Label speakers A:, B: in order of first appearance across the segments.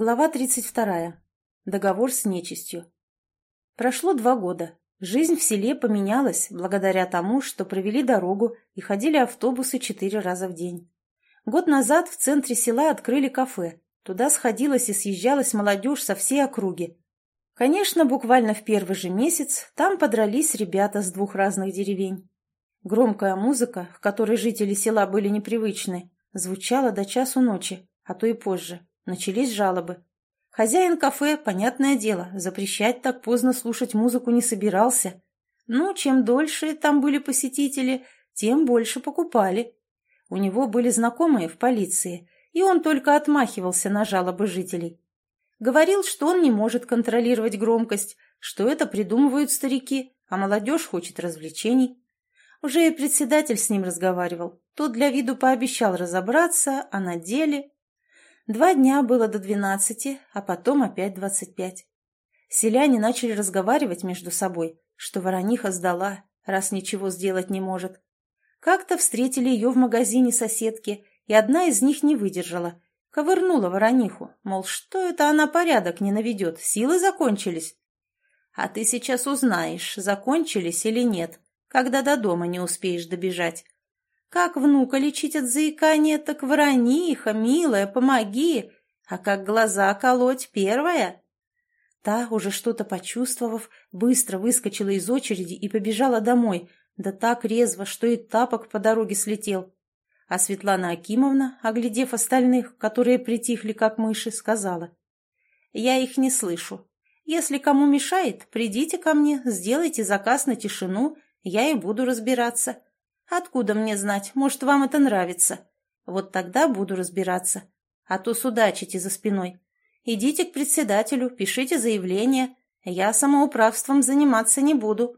A: Глава 32. Договор с нечистью. Прошло два года. Жизнь в селе поменялась благодаря тому, что провели дорогу и ходили автобусы четыре раза в день. Год назад в центре села открыли кафе. Туда сходилась и съезжалась молодежь со всей округи. Конечно, буквально в первый же месяц там подрались ребята с двух разных деревень. Громкая музыка, к которой жители села были непривычны, звучала до часу ночи, а то и позже. Начались жалобы. Хозяин кафе, понятное дело, запрещать так поздно слушать музыку не собирался. Но чем дольше там были посетители, тем больше покупали. У него были знакомые в полиции, и он только отмахивался на жалобы жителей. Говорил, что он не может контролировать громкость, что это придумывают старики, а молодежь хочет развлечений. Уже и председатель с ним разговаривал. Тот для виду пообещал разобраться, а на деле... Два дня было до двенадцати, а потом опять двадцать пять. Селяне начали разговаривать между собой, что ворониха сдала, раз ничего сделать не может. Как-то встретили ее в магазине соседки, и одна из них не выдержала. Ковырнула ворониху, мол, что это она порядок не наведет, силы закончились. А ты сейчас узнаешь, закончились или нет, когда до дома не успеешь добежать. Как внука лечить от заикания, так ворониха, милая, помоги. А как глаза колоть первая? Та, уже что-то почувствовав, быстро выскочила из очереди и побежала домой, да так резво, что и тапок по дороге слетел. А Светлана Акимовна, оглядев остальных, которые притихли как мыши, сказала. «Я их не слышу. Если кому мешает, придите ко мне, сделайте заказ на тишину, я и буду разбираться. Откуда мне знать? Может, вам это нравится? Вот тогда буду разбираться. А то судачите за спиной. Идите к председателю, пишите заявление. Я самоуправством заниматься не буду.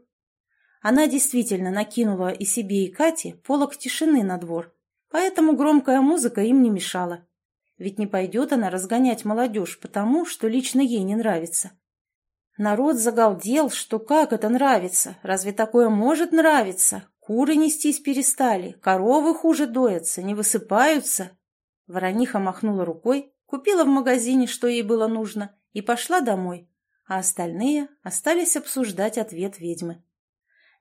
A: Она действительно накинула и себе, и Кате полок тишины на двор, поэтому громкая музыка им не мешала. Ведь не пойдет она разгонять молодежь потому, что лично ей не нравится. Народ загалдел, что как это нравится, разве такое может нравиться, Куры нестись перестали, коровы хуже доятся, не высыпаются. Ворониха махнула рукой, купила в магазине, что ей было нужно, и пошла домой, а остальные остались обсуждать ответ ведьмы.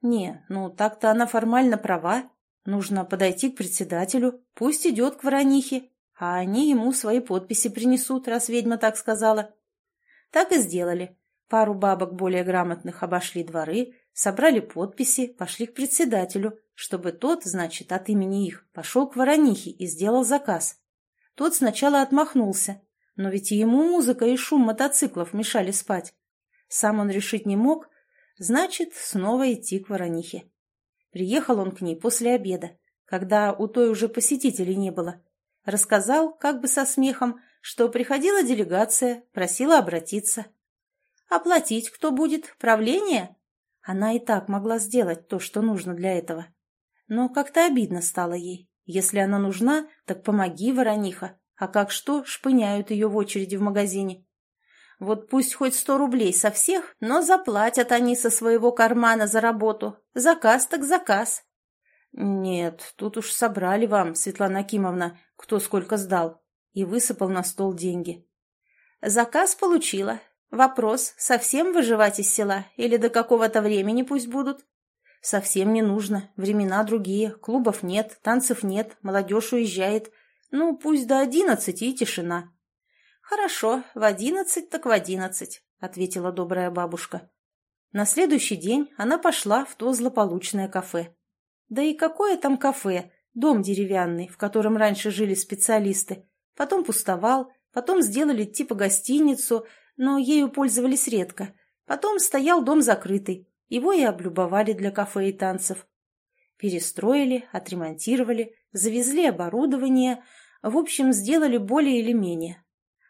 A: Не, ну так-то она формально права. Нужно подойти к председателю, пусть идет к воронихе, а они ему свои подписи принесут, раз ведьма так сказала. Так и сделали. Пару бабок более грамотных обошли дворы, собрали подписи, пошли к председателю, чтобы тот, значит, от имени их, пошел к Воронихе и сделал заказ. Тот сначала отмахнулся, но ведь и ему музыка и шум мотоциклов мешали спать. Сам он решить не мог, значит, снова идти к Воронихе. Приехал он к ней после обеда, когда у той уже посетителей не было. Рассказал, как бы со смехом, что приходила делегация, просила обратиться. «Оплатить кто будет? Правление?» Она и так могла сделать то, что нужно для этого. Но как-то обидно стало ей. Если она нужна, так помоги, ворониха. А как что, шпыняют ее в очереди в магазине. Вот пусть хоть сто рублей со всех, но заплатят они со своего кармана за работу. Заказ так заказ. Нет, тут уж собрали вам, Светлана Акимовна, кто сколько сдал. И высыпал на стол деньги. Заказ получила, Вопрос, совсем выживать из села или до какого-то времени пусть будут? Совсем не нужно, времена другие, клубов нет, танцев нет, молодежь уезжает. Ну, пусть до одиннадцати и тишина. Хорошо, в одиннадцать так в одиннадцать, ответила добрая бабушка. На следующий день она пошла в то злополучное кафе. Да и какое там кафе? Дом деревянный, в котором раньше жили специалисты. Потом пустовал, потом сделали типа гостиницу, но ею пользовались редко. Потом стоял дом закрытый, его и облюбовали для кафе и танцев. Перестроили, отремонтировали, завезли оборудование, в общем, сделали более или менее.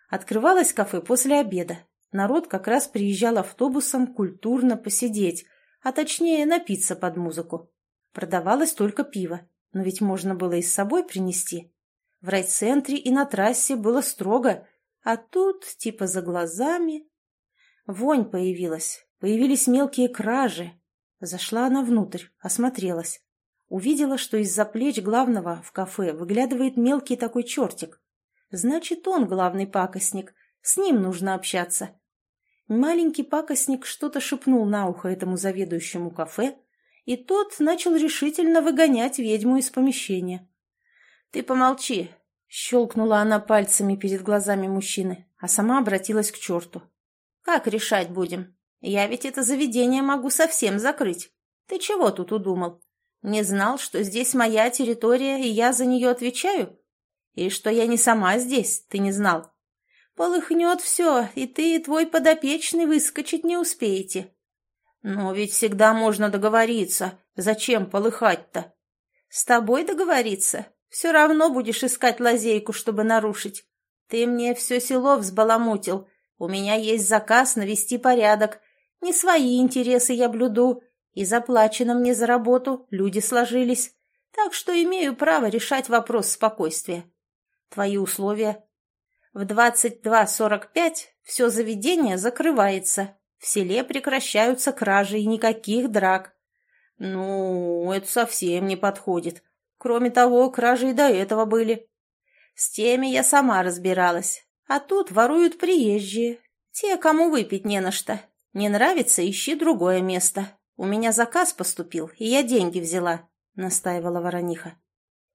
A: Открывалось кафе после обеда. Народ как раз приезжал автобусом культурно посидеть, а точнее напиться под музыку. Продавалось только пиво, но ведь можно было и с собой принести. В райцентре и на трассе было строго, а тут, типа за глазами... Вонь появилась, появились мелкие кражи. Зашла она внутрь, осмотрелась. Увидела, что из-за плеч главного в кафе выглядывает мелкий такой чертик. Значит, он главный пакостник, С ним нужно общаться. Маленький пакостник что-то шепнул на ухо этому заведующему кафе, и тот начал решительно выгонять ведьму из помещения. «Ты помолчи!» — щелкнула она пальцами перед глазами мужчины, а сама обратилась к черту. «Как решать будем? Я ведь это заведение могу совсем закрыть. Ты чего тут удумал? Не знал, что здесь моя территория, и я за нее отвечаю? И что я не сама здесь, ты не знал? Полыхнет все, и ты, и твой подопечный выскочить не успеете. Но ведь всегда можно договориться. Зачем полыхать-то? С тобой договориться? Все равно будешь искать лазейку, чтобы нарушить. Ты мне все село взбаламутил. У меня есть заказ навести порядок. Не свои интересы я блюду, и заплачено мне за работу, люди сложились. Так что имею право решать вопрос спокойствия. Твои условия? В 22.45 все заведение закрывается. В селе прекращаются кражи и никаких драк. Ну, это совсем не подходит. Кроме того, кражи и до этого были. С теми я сама разбиралась. А тут воруют приезжие. Те, кому выпить не на что. Не нравится, ищи другое место. «У меня заказ поступил, и я деньги взяла», — настаивала ворониха.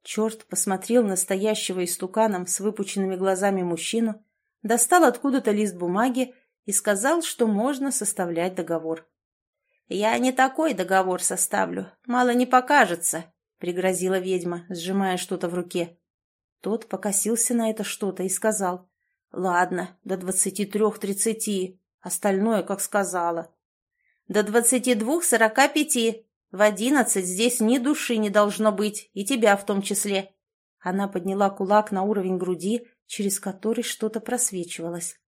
A: Черт посмотрел на стоящего истуканом с выпученными глазами мужчину, достал откуда-то лист бумаги и сказал, что можно составлять договор. «Я не такой договор составлю, мало не покажется», — пригрозила ведьма, сжимая что-то в руке. Тот покосился на это что-то и сказал, «Ладно, до двадцати трех-тридцати, остальное, как сказала». До двадцати двух сорока пяти. В одиннадцать здесь ни души не должно быть, и тебя в том числе». Она подняла кулак на уровень груди, через который что-то просвечивалось.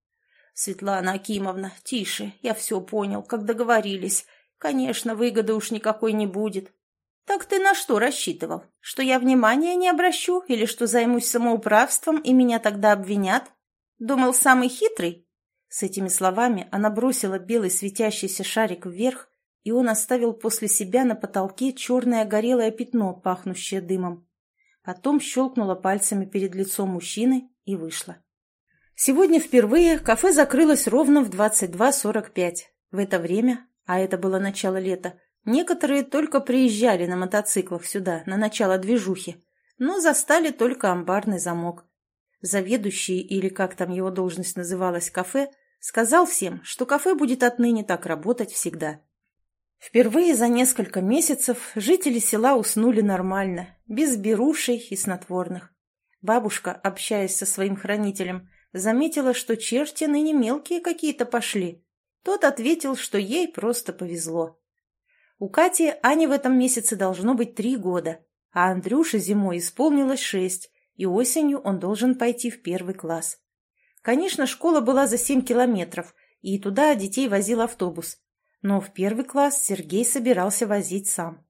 A: «Светлана Акимовна, тише, я все понял, как договорились. Конечно, выгоды уж никакой не будет». «Так ты на что рассчитывал? Что я внимания не обращу или что займусь самоуправством и меня тогда обвинят? Думал, самый хитрый? С этими словами она бросила белый светящийся шарик вверх, и он оставил после себя на потолке черное горелое пятно, пахнущее дымом. Потом щелкнула пальцами перед лицом мужчины и вышла. Сегодня впервые кафе закрылось ровно в 22.45. В это время, а это было начало лета, некоторые только приезжали на мотоциклах сюда, на начало движухи, но застали только амбарный замок. Заведующий, или как там его должность называлась, кафе, сказал всем, что кафе будет отныне так работать всегда. Впервые за несколько месяцев жители села уснули нормально, без берушей и снотворных. Бабушка, общаясь со своим хранителем, заметила, что черти ныне мелкие какие-то пошли. Тот ответил, что ей просто повезло. У Кати Ане в этом месяце должно быть три года, а Андрюше зимой исполнилось шесть, и осенью он должен пойти в первый класс. Конечно, школа была за семь километров, и туда детей возил автобус. Но в первый класс Сергей собирался возить сам.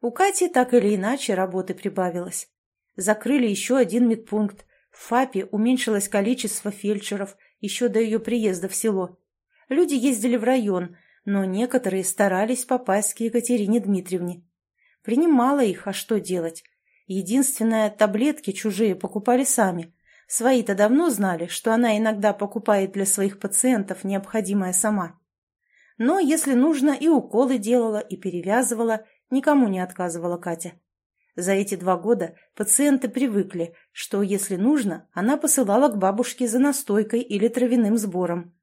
A: У Кати так или иначе работы прибавилось. Закрыли еще один медпункт. В ФАПе уменьшилось количество фельдшеров еще до ее приезда в село. Люди ездили в район, но некоторые старались попасть к Екатерине Дмитриевне. Принимала их, а что делать? Единственное, таблетки чужие покупали сами. Свои-то давно знали, что она иногда покупает для своих пациентов необходимое сама. Но, если нужно, и уколы делала, и перевязывала, никому не отказывала Катя. За эти два года пациенты привыкли, что, если нужно, она посылала к бабушке за настойкой или травяным сбором.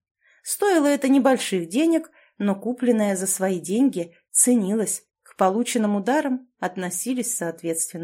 A: Стоило это небольших денег, но купленное за свои деньги ценилось, к полученным ударам относились соответственно.